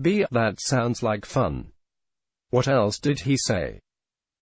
B. That sounds like fun. What else did he say?